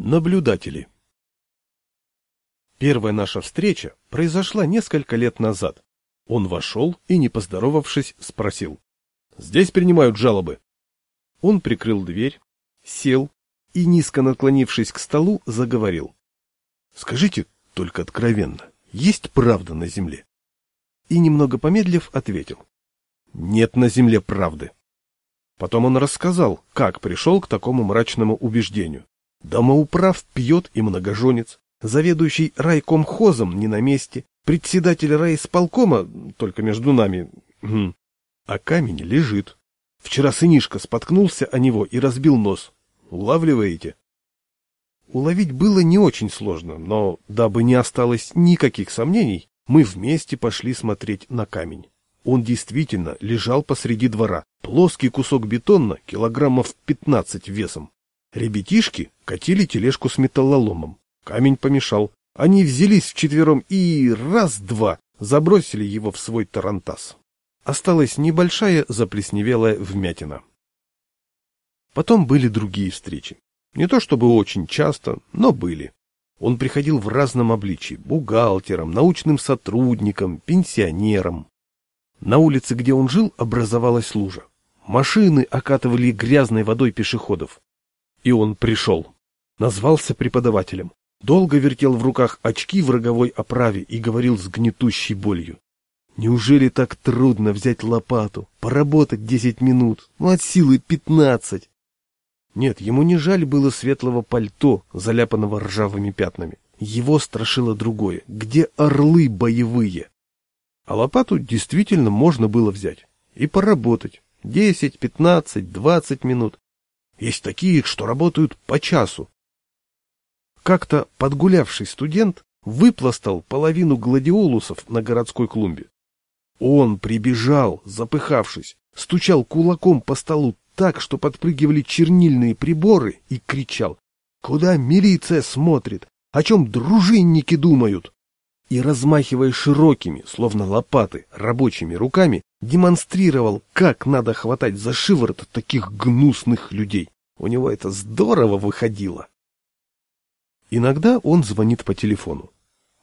Наблюдатели. Первая наша встреча произошла несколько лет назад. Он вошел и, не поздоровавшись, спросил. «Здесь принимают жалобы». Он прикрыл дверь, сел и, низко наклонившись к столу, заговорил. «Скажите только откровенно, есть правда на земле?» И, немного помедлив, ответил. «Нет на земле правды». Потом он рассказал, как пришел к такому мрачному убеждению. Домоуправ пьет и многоженец, заведующий райкомхозом не на месте, председатель райисполкома, только между нами, а камень лежит. Вчера сынишка споткнулся о него и разбил нос. Улавливаете? Уловить было не очень сложно, но, дабы не осталось никаких сомнений, мы вместе пошли смотреть на камень. Он действительно лежал посреди двора, плоский кусок бетона, килограммов пятнадцать весом. Ребятишки катили тележку с металлоломом. Камень помешал. Они взялись вчетвером и раз-два забросили его в свой тарантас. Осталась небольшая заплесневелая вмятина. Потом были другие встречи. Не то чтобы очень часто, но были. Он приходил в разном обличии – бухгалтером, научным сотрудником, пенсионером. На улице, где он жил, образовалась лужа. Машины окатывали грязной водой пешеходов. И он пришел. Назвался преподавателем. Долго вертел в руках очки в роговой оправе и говорил с гнетущей болью. Неужели так трудно взять лопату, поработать десять минут, ну от силы пятнадцать? Нет, ему не жаль было светлого пальто, заляпанного ржавыми пятнами. Его страшило другое. Где орлы боевые? А лопату действительно можно было взять и поработать. Десять, пятнадцать, двадцать минут. Есть такие, что работают по часу. Как-то подгулявший студент выпластал половину гладиолусов на городской клумбе. Он прибежал, запыхавшись, стучал кулаком по столу так, что подпрыгивали чернильные приборы, и кричал «Куда милиция смотрит? О чем дружинники думают?» И, размахивая широкими, словно лопаты, рабочими руками, демонстрировал, как надо хватать за шиворот таких гнусных людей. У него это здорово выходило. Иногда он звонит по телефону.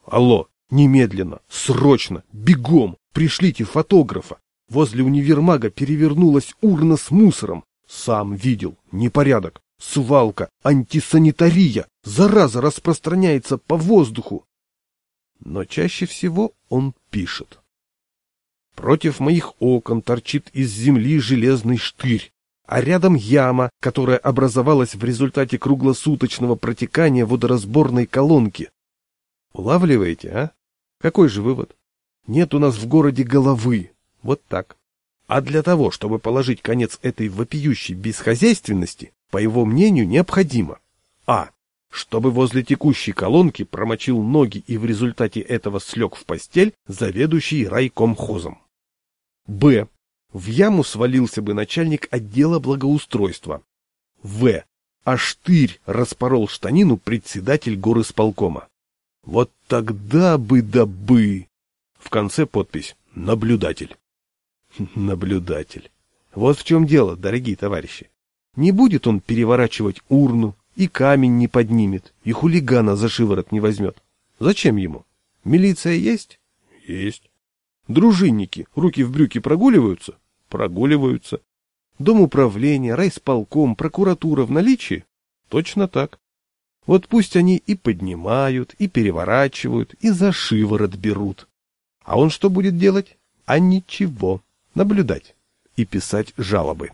Алло, немедленно, срочно, бегом, пришлите фотографа. Возле универмага перевернулась урна с мусором. Сам видел, непорядок, свалка, антисанитария, зараза распространяется по воздуху. Но чаще всего он пишет. Против моих окон торчит из земли железный штырь, а рядом яма, которая образовалась в результате круглосуточного протекания водоразборной колонки. Улавливаете, а? Какой же вывод? Нет у нас в городе головы. Вот так. А для того, чтобы положить конец этой вопиющей бесхозяйственности, по его мнению, необходимо а. Чтобы возле текущей колонки промочил ноги и в результате этого слег в постель заведующий райкомхозом. Б. В яму свалился бы начальник отдела благоустройства. В. А штырь распорол штанину председатель горосполкома. Вот тогда бы да бы. В конце подпись «Наблюдатель». Наблюдатель. Вот в чем дело, дорогие товарищи. Не будет он переворачивать урну, и камень не поднимет, и хулигана за шиворот не возьмет. Зачем ему? Милиция есть? Есть. Дружинники руки в брюки прогуливаются? Прогуливаются. Дом управления, райсполком, прокуратура в наличии? Точно так. Вот пусть они и поднимают, и переворачивают, и за шиворот берут. А он что будет делать? А ничего. Наблюдать и писать жалобы.